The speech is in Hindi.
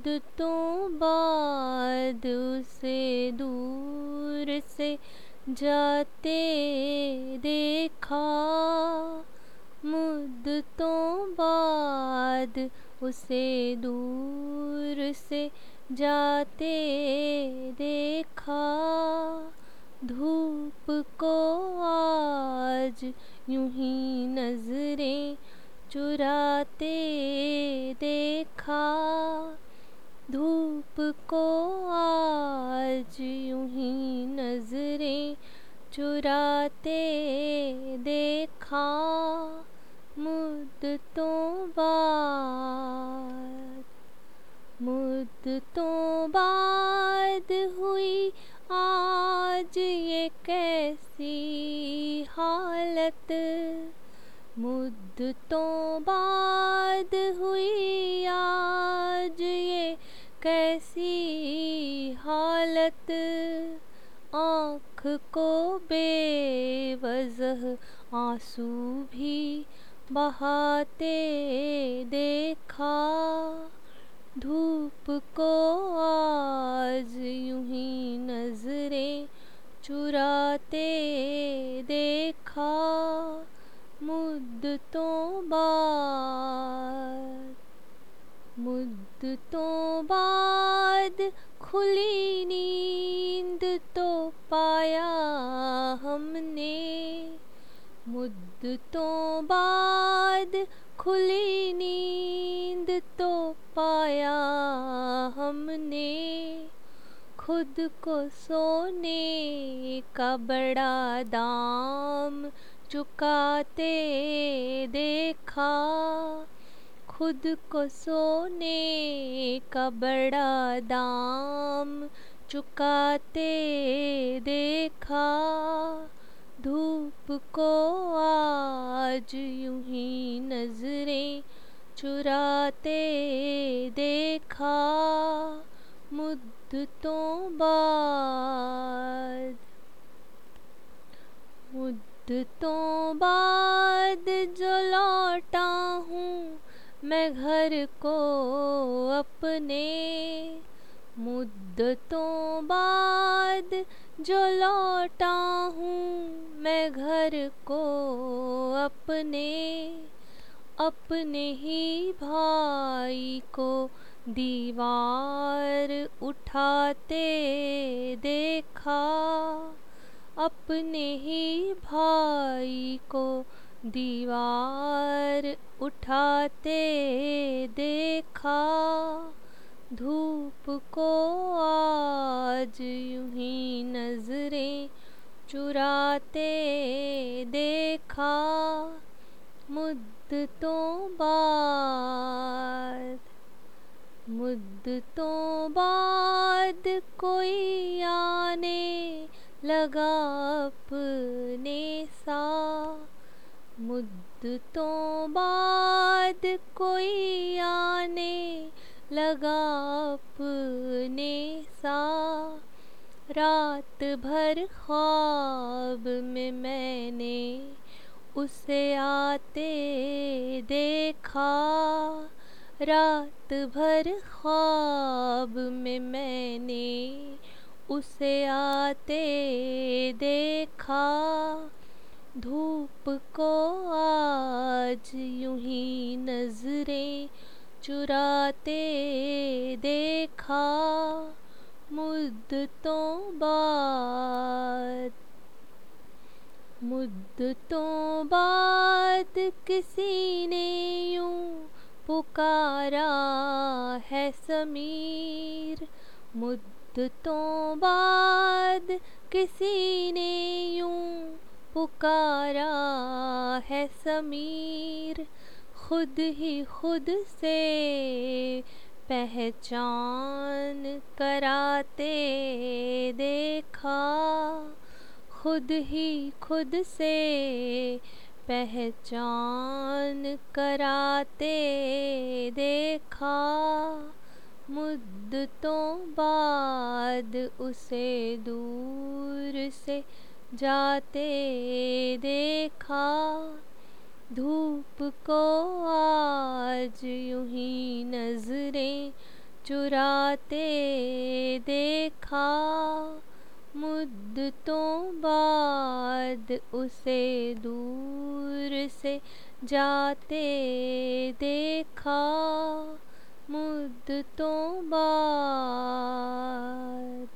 मुद्दतों बाद उसे दूर से जाते देखा। मुद्दतों बाद उसे दूर से जाते देखा। धूप को आज यूँ ही नज़रें चुराते देखा। धूप को आज यूँ ही नज़रें चुराते देखा, मुद्दतों बाद मुद्दतों बाद हुई आज ये कैसी हालत, मुद्दतों बाद हुई कैसी हालत? आँख को बेवजह आँसू भी बहाते देखा। धूप को आज यूँ ही नज़रें चुराते देखा। मुद्दतों बाद मुद्दतों बाद, खुली नींद तो पाया हमने। मुद्दतों बाद, खुली नींद तो पाया हमने। खुद को सोने का बड़ा दाम चुकाते देखा। खुद को सोने का बड़ा दाम चुकाते देखा। धूप को आज यूँ ही नज़रें चुराते देखा। मुद्दतों बाद, मुद्दतों अपने मुद्दतों बाद जो लौटा हूँ मैं घर को अपने अपने ही भाई को दीवार उठाते देखा, अपने ही भाई को दीवार उठाते देखा, धूप को आज यूँ ही नज़रें चुराते देखा, मुद्दतों बाद मुद्दतों बाद कोई आने लगा मुद्दतों बाद कोई आने लगा अपने सा। रात भर ख्वाब में मैंने उसे आते देखा। रात भर ख्वाब में मैंने उसे आते देखा। धूप को आज यूँ ही नज़रें चुराते देखा, मुद्दतों बाद मुद्दतों बाद किसी ने यूँ पुकारा है समीर, मुद्दतों बाद किसी ने पुकारा है समीर, खुद ही खुद से पहचान कराते देखा, खुद ही खुद से पहचान कराते देखा, मुद्दतों बाद उसे दूर से जाते देखा, धूप को आज यूँ ही नज़रें चुराते देखा, मुद्दतों बाद उसे दूर से जाते देखा, मुद्दतों बाद